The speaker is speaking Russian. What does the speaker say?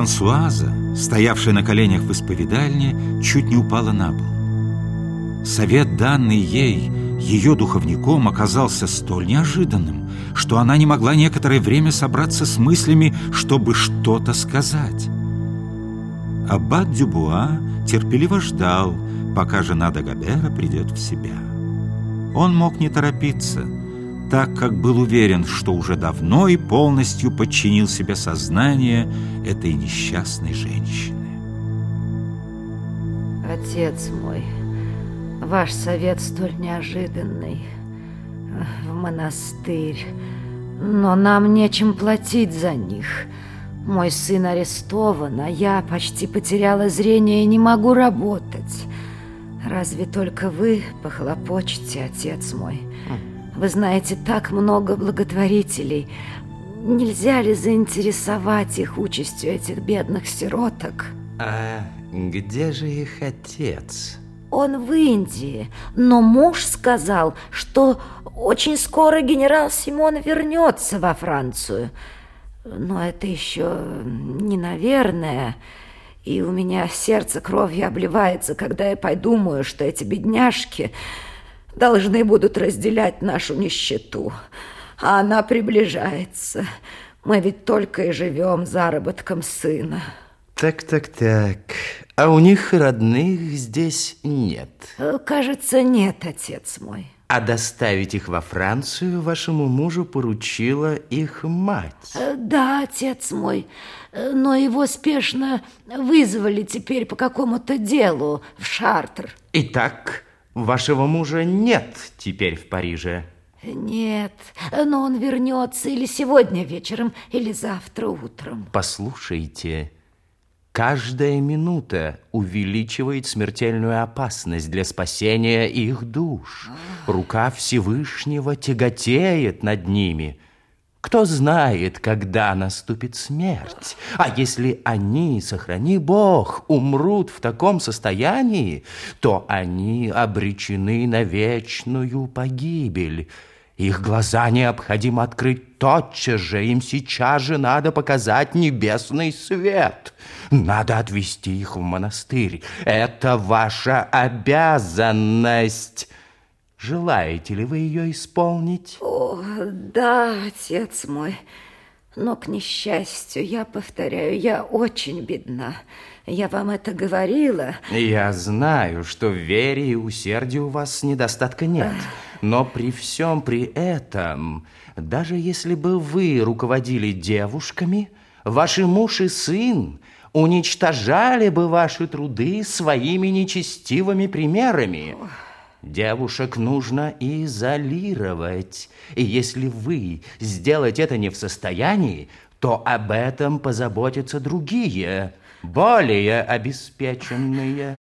Франсуаза, стоявшая на коленях в исповедальне, чуть не упала на пол. Совет, данный ей, ее духовником, оказался столь неожиданным, что она не могла некоторое время собраться с мыслями, чтобы что-то сказать. Аббат Дюбуа терпеливо ждал, пока жена Дагобера придет в себя. Он мог не торопиться, так как был уверен, что уже давно и полностью подчинил себе сознание этой несчастной женщины. Отец мой, ваш совет столь неожиданный. В монастырь. Но нам нечем платить за них. Мой сын арестован, а я почти потеряла зрение и не могу работать. Разве только вы похлопочете, отец мой? Вы знаете так много благотворителей. Нельзя ли заинтересовать их участью этих бедных сироток? А где же их отец? Он в Индии, но муж сказал, что очень скоро генерал Симон вернется во Францию. Но это еще не наверное. И у меня сердце кровью обливается, когда я подумаю, что эти бедняжки должны будут разделять нашу нищету. А она приближается. Мы ведь только и живем заработком сына. Так, так, так. А у них родных здесь нет? Э, кажется, нет, отец мой. А доставить их во Францию вашему мужу поручила их мать? Э, да, отец мой. Э, но его спешно вызвали теперь по какому-то делу в Шартр. Итак, вашего мужа нет теперь в Париже? Нет, но он вернется или сегодня вечером, или завтра утром. Послушайте, каждая минута увеличивает смертельную опасность для спасения их душ. Рука Всевышнего тяготеет над ними – кто знает, когда наступит смерть? А если они, сохрани Бог, умрут в таком состоянии, то они обречены на вечную погибель. Их глаза необходимо открыть тотчас же, им сейчас же надо показать небесный свет. Надо отвести их в монастырь. Это ваша обязанность. Желаете ли вы ее исполнить? О, да, отец мой. Но, к несчастью, я повторяю, я очень бедна. Я вам это говорила. Я знаю, что в вере и усердии у вас недостатка нет. Но при всем при этом, даже если бы вы руководили девушками, ваши муж и сын уничтожали бы ваши труды своими нечестивыми примерами. Ох. Девушек нужно изолировать. И если вы сделать это не в состоянии, то об этом позаботятся другие, более обеспеченные.